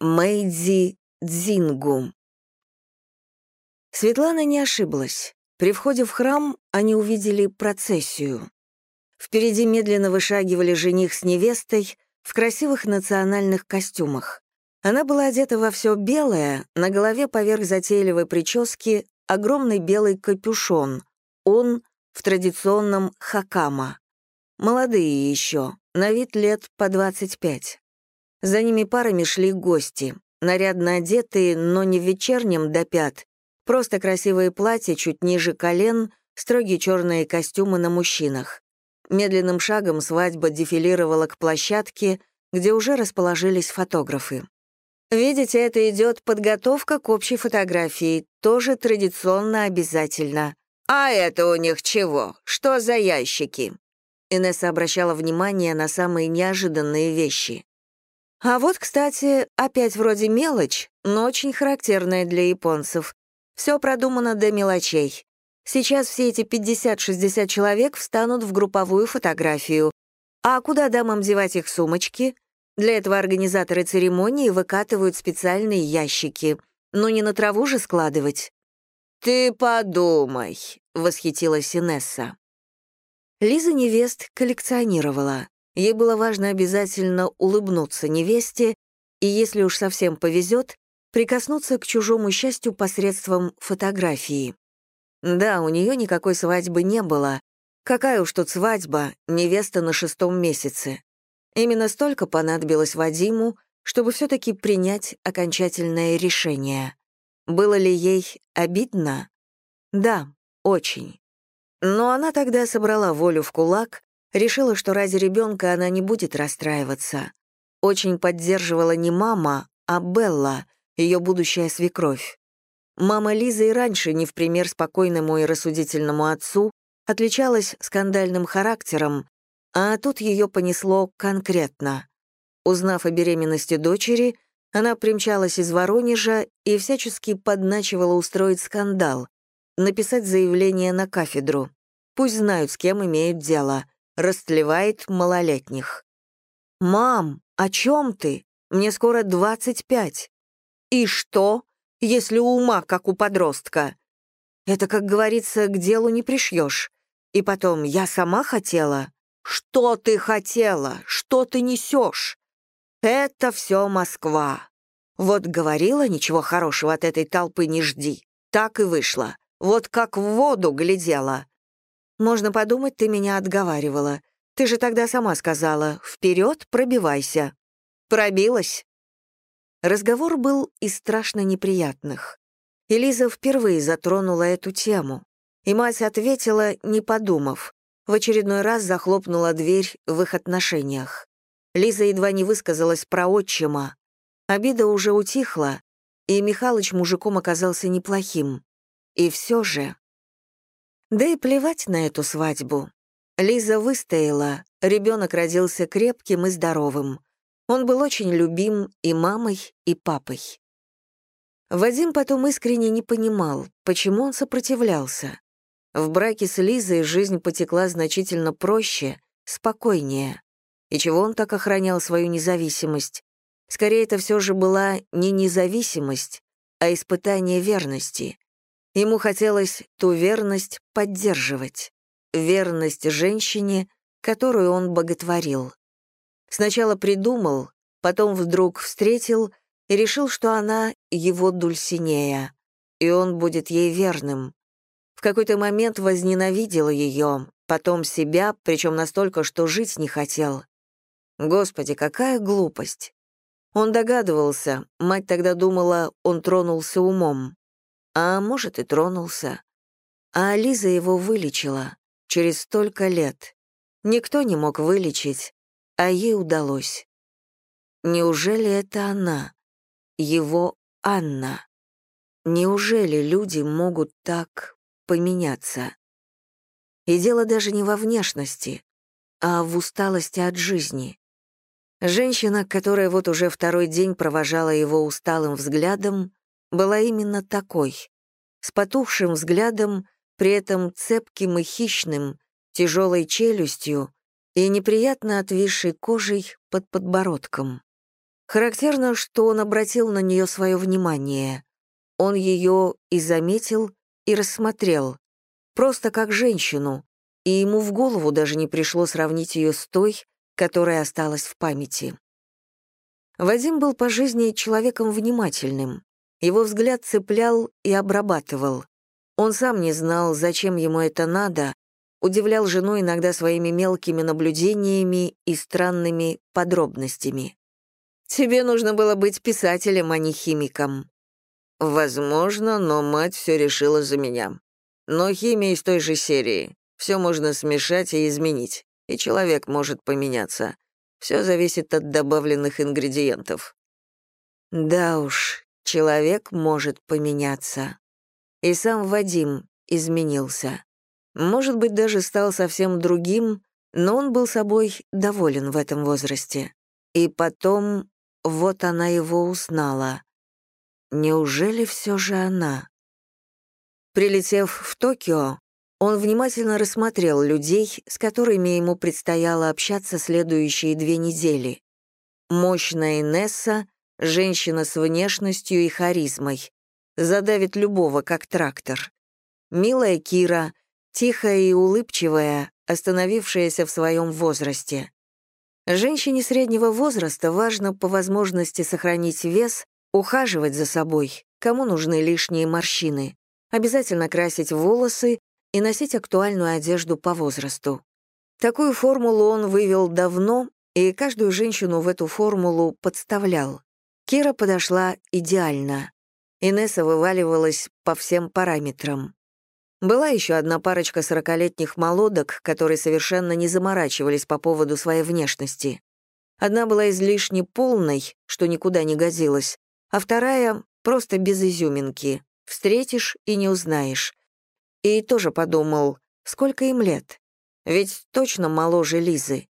Мэйдзи Дзингу. Светлана не ошиблась. При входе в храм они увидели процессию. Впереди медленно вышагивали жених с невестой в красивых национальных костюмах. Она была одета во все белое, на голове поверх затейливой прически огромный белый капюшон, он в традиционном хакама. Молодые еще, на вид лет по 25. За ними парами шли гости, нарядно одетые, но не в вечернем до пят, просто красивые платья чуть ниже колен, строгие черные костюмы на мужчинах. Медленным шагом свадьба дефилировала к площадке, где уже расположились фотографы. Видите, это идет подготовка к общей фотографии, тоже традиционно обязательно. «А это у них чего? Что за ящики?» Инесса обращала внимание на самые неожиданные вещи. А вот, кстати, опять вроде мелочь, но очень характерная для японцев. Все продумано до мелочей. Сейчас все эти 50-60 человек встанут в групповую фотографию. А куда дамам девать их сумочки? Для этого организаторы церемонии выкатывают специальные ящики. Но не на траву же складывать. «Ты подумай», — восхитилась Инесса. Лиза невест коллекционировала. Ей было важно обязательно улыбнуться невесте и, если уж совсем повезет, прикоснуться к чужому счастью посредством фотографии. Да, у нее никакой свадьбы не было. Какая уж тут свадьба, невеста на шестом месяце. Именно столько понадобилось Вадиму, чтобы все-таки принять окончательное решение. Было ли ей обидно? Да, очень. Но она тогда собрала волю в кулак Решила, что ради ребенка она не будет расстраиваться. Очень поддерживала не мама, а Белла, ее будущая свекровь. Мама Лизы и раньше, не в пример спокойному и рассудительному отцу, отличалась скандальным характером, а тут ее понесло конкретно. Узнав о беременности дочери, она примчалась из Воронежа и всячески подначивала устроить скандал, написать заявление на кафедру. Пусть знают, с кем имеют дело — растлевает малолетних. «Мам, о чем ты? Мне скоро 25. И что, если ума, как у подростка? Это, как говорится, к делу не пришьешь. И потом, я сама хотела. Что ты хотела? Что ты несешь? Это все Москва. Вот говорила, ничего хорошего от этой толпы не жди. Так и вышло. Вот как в воду глядела. Можно подумать, ты меня отговаривала. Ты же тогда сама сказала «Вперед, пробивайся». Пробилась. Разговор был из страшно неприятных. Элиза впервые затронула эту тему, и мать ответила, не подумав. В очередной раз захлопнула дверь в их отношениях. Лиза едва не высказалась про отчима. Обида уже утихла, и Михалыч мужиком оказался неплохим. И все же... Да и плевать на эту свадьбу. Лиза выстояла, ребенок родился крепким и здоровым. Он был очень любим и мамой, и папой. Вадим потом искренне не понимал, почему он сопротивлялся. В браке с Лизой жизнь потекла значительно проще, спокойнее. И чего он так охранял свою независимость? Скорее, это все же была не независимость, а испытание верности. Ему хотелось ту верность поддерживать. Верность женщине, которую он боготворил. Сначала придумал, потом вдруг встретил и решил, что она его Дульсинея, и он будет ей верным. В какой-то момент возненавидел ее, потом себя, причем настолько, что жить не хотел. Господи, какая глупость. Он догадывался, мать тогда думала, он тронулся умом. А может, и тронулся. А Лиза его вылечила через столько лет. Никто не мог вылечить, а ей удалось. Неужели это она? Его Анна? Неужели люди могут так поменяться? И дело даже не во внешности, а в усталости от жизни. Женщина, которая вот уже второй день провожала его усталым взглядом, была именно такой, с потухшим взглядом, при этом цепким и хищным, тяжелой челюстью и неприятно отвисшей кожей под подбородком. Характерно, что он обратил на нее свое внимание. Он ее и заметил, и рассмотрел. Просто как женщину, и ему в голову даже не пришло сравнить ее с той, которая осталась в памяти. Вадим был по жизни человеком внимательным. Его взгляд цеплял и обрабатывал. Он сам не знал, зачем ему это надо, удивлял жену иногда своими мелкими наблюдениями и странными подробностями. «Тебе нужно было быть писателем, а не химиком». «Возможно, но мать все решила за меня. Но химия из той же серии. Все можно смешать и изменить, и человек может поменяться. Все зависит от добавленных ингредиентов». «Да уж, человек может поменяться». И сам Вадим изменился. Может быть, даже стал совсем другим, но он был собой доволен в этом возрасте. И потом вот она его узнала. Неужели все же она? Прилетев в Токио, он внимательно рассмотрел людей, с которыми ему предстояло общаться следующие две недели. Мощная Инесса, женщина с внешностью и харизмой, задавит любого, как трактор. Милая Кира, тихая и улыбчивая, остановившаяся в своем возрасте. Женщине среднего возраста важно по возможности сохранить вес, ухаживать за собой, кому нужны лишние морщины, обязательно красить волосы и носить актуальную одежду по возрасту. Такую формулу он вывел давно, и каждую женщину в эту формулу подставлял. Кира подошла идеально. Инесса вываливалась по всем параметрам. Была еще одна парочка сорокалетних молодок, которые совершенно не заморачивались по поводу своей внешности. Одна была излишне полной, что никуда не годилась, а вторая — просто без изюминки. Встретишь и не узнаешь. И тоже подумал, сколько им лет? Ведь точно моложе Лизы.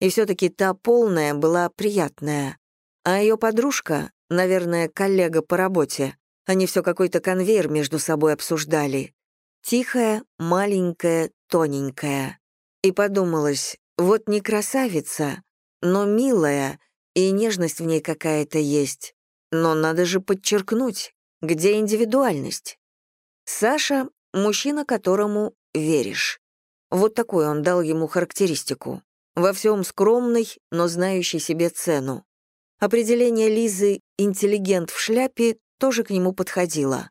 И все-таки та полная была приятная. А ее подружка, наверное, коллега по работе, они все какой-то конвейер между собой обсуждали. Тихая, маленькая, тоненькая. И подумалось, вот не красавица, но милая, и нежность в ней какая-то есть. Но надо же подчеркнуть, где индивидуальность. Саша — мужчина, которому веришь. Вот такой он дал ему характеристику. Во всем скромный, но знающий себе цену. Определение Лизы «интеллигент в шляпе» тоже к нему подходило.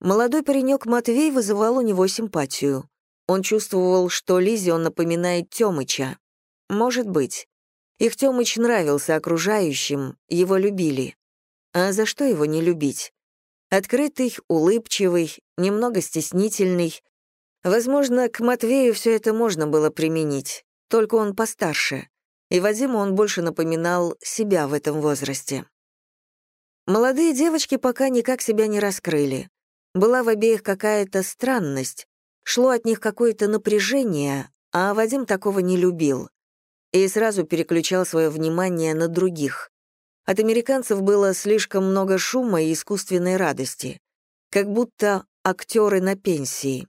Молодой паренек Матвей вызывал у него симпатию. Он чувствовал, что Лизе он напоминает Тёмыча. Может быть. Их Тёмыч нравился окружающим, его любили. А за что его не любить? Открытый, улыбчивый, немного стеснительный. Возможно, к Матвею все это можно было применить, только он постарше. И Вадиму он больше напоминал себя в этом возрасте. Молодые девочки пока никак себя не раскрыли. Была в обеих какая-то странность, шло от них какое-то напряжение, а Вадим такого не любил. И сразу переключал свое внимание на других. От американцев было слишком много шума и искусственной радости. Как будто актеры на пенсии.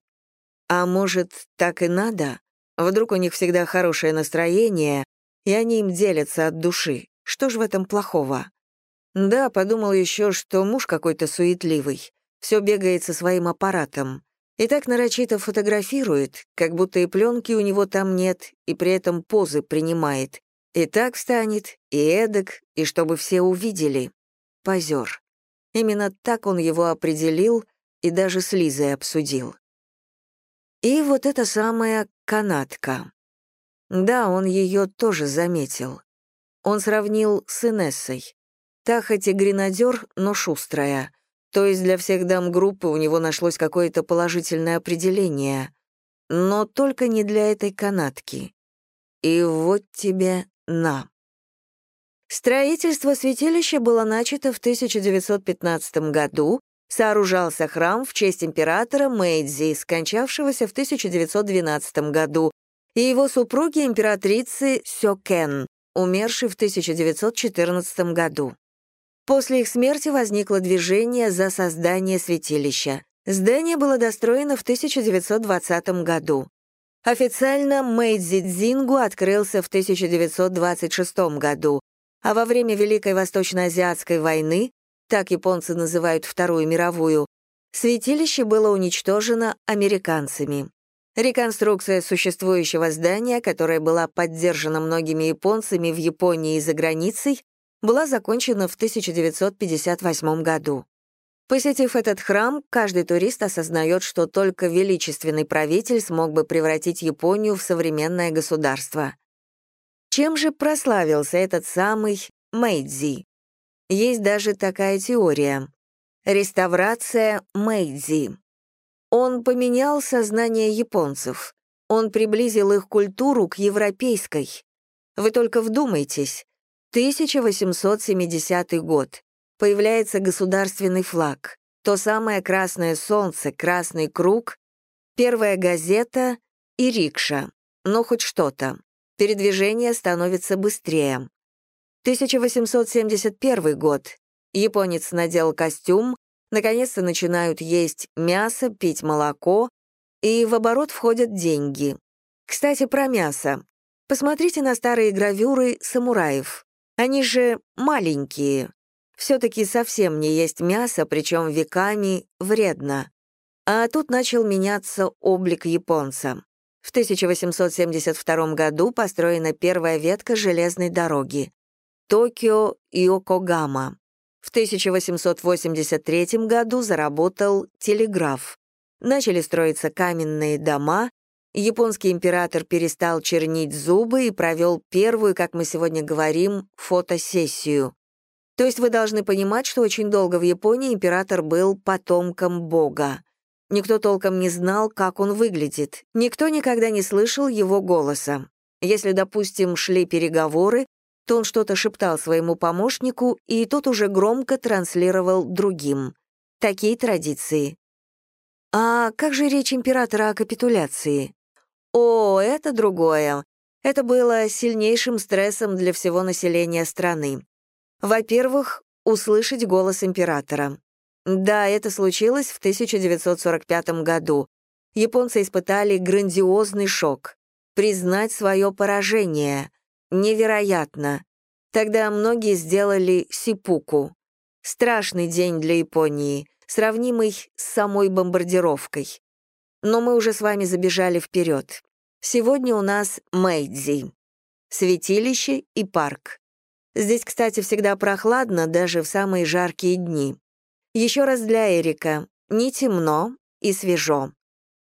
А может, так и надо? Вдруг у них всегда хорошее настроение, и они им делятся от души. Что ж в этом плохого? Да, подумал еще, что муж какой-то суетливый, все бегает со своим аппаратом. И так нарочито фотографирует, как будто и пленки у него там нет, и при этом позы принимает. И так встанет, и эдак, и чтобы все увидели. Позер. Именно так он его определил и даже с Лизой обсудил. И вот эта самая канатка. Да, он ее тоже заметил. Он сравнил с Инессой. Та хоть и гренадер, но шустрая. То есть для всех дам группы у него нашлось какое-то положительное определение. Но только не для этой канатки. И вот тебе на. Строительство святилища было начато в 1915 году, сооружался храм в честь императора Мэйдзи, скончавшегося в 1912 году, и его супруги императрицы Сёкен, умершей в 1914 году. После их смерти возникло движение за создание святилища. Здание было достроено в 1920 году. Официально Мэйдзи Дзингу открылся в 1926 году, а во время Великой Восточно-Азиатской войны, так японцы называют Вторую мировую, святилище было уничтожено американцами. Реконструкция существующего здания, которая была поддержана многими японцами в Японии и за границей, была закончена в 1958 году. Посетив этот храм, каждый турист осознает, что только величественный правитель смог бы превратить Японию в современное государство. Чем же прославился этот самый Мэйдзи? Есть даже такая теория. Реставрация Мэйдзи. Он поменял сознание японцев. Он приблизил их культуру к европейской. Вы только вдумайтесь. 1870 год. Появляется государственный флаг. То самое красное солнце, красный круг, первая газета и рикша. Но хоть что-то передвижение становится быстрее. 1871 год. Японец надел костюм, наконец-то начинают есть мясо, пить молоко, и в оборот входят деньги. Кстати, про мясо. Посмотрите на старые гравюры самураев. Они же маленькие. Все-таки совсем не есть мясо, причем веками, вредно. А тут начал меняться облик японца. В 1872 году построена первая ветка железной дороги — Токио-Йокогама. В 1883 году заработал телеграф. Начали строиться каменные дома, японский император перестал чернить зубы и провел первую, как мы сегодня говорим, фотосессию. То есть вы должны понимать, что очень долго в Японии император был потомком бога. Никто толком не знал, как он выглядит. Никто никогда не слышал его голоса. Если, допустим, шли переговоры, то он что-то шептал своему помощнику, и тот уже громко транслировал другим. Такие традиции. А как же речь императора о капитуляции? О, это другое. Это было сильнейшим стрессом для всего населения страны. Во-первых, услышать голос императора. Да, это случилось в 1945 году. Японцы испытали грандиозный шок. Признать свое поражение. Невероятно. Тогда многие сделали сипуку. Страшный день для Японии, сравнимый с самой бомбардировкой. Но мы уже с вами забежали вперед. Сегодня у нас Мэйдзи. Святилище и парк. Здесь, кстати, всегда прохладно, даже в самые жаркие дни. Еще раз для Эрика. Не темно и свежо.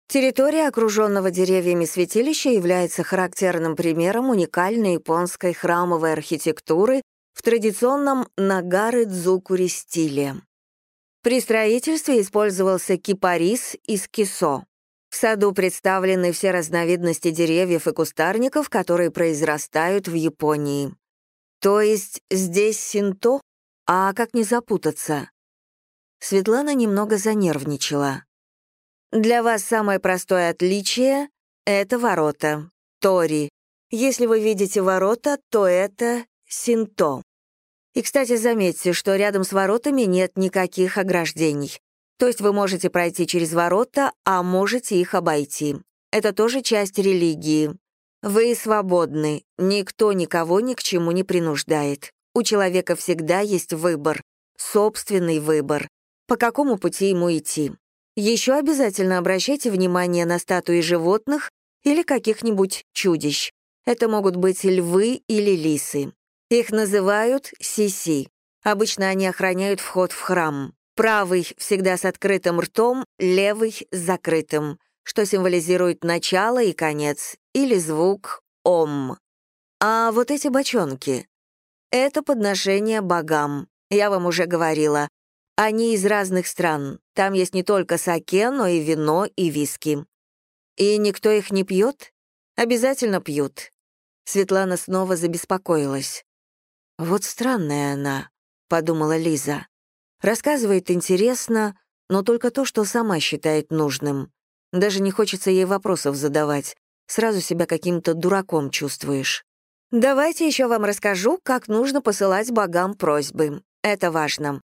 Территория окруженного деревьями святилища является характерным примером уникальной японской храмовой архитектуры в традиционном нагары-дзукури стиле. При строительстве использовался кипарис из кисо. В саду представлены все разновидности деревьев и кустарников, которые произрастают в Японии. То есть здесь синто? А как не запутаться? Светлана немного занервничала. «Для вас самое простое отличие — это ворота. Тори. Если вы видите ворота, то это синто. И, кстати, заметьте, что рядом с воротами нет никаких ограждений. То есть вы можете пройти через ворота, а можете их обойти. Это тоже часть религии. Вы свободны, никто никого ни к чему не принуждает. У человека всегда есть выбор, собственный выбор по какому пути ему идти. Еще обязательно обращайте внимание на статуи животных или каких-нибудь чудищ. Это могут быть львы или лисы. Их называют сиси. Обычно они охраняют вход в храм. Правый всегда с открытым ртом, левый — с закрытым, что символизирует начало и конец, или звук «ом». А вот эти бочонки — это подношение богам. Я вам уже говорила, они из разных стран. Там есть не только саке, но и вино, и виски. И никто их не пьет? Обязательно пьют. Светлана снова забеспокоилась. «Вот странная она», — подумала Лиза. «Рассказывает интересно, но только то, что сама считает нужным. Даже не хочется ей вопросов задавать. Сразу себя каким-то дураком чувствуешь. Давайте еще вам расскажу, как нужно посылать богам просьбы. Это важно.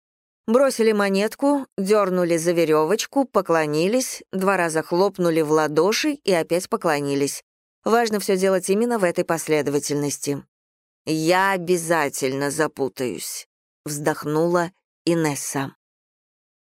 Бросили монетку, дернули за веревочку, поклонились, два раза хлопнули в ладоши и опять поклонились. Важно все делать именно в этой последовательности. «Я обязательно запутаюсь», — вздохнула Инесса.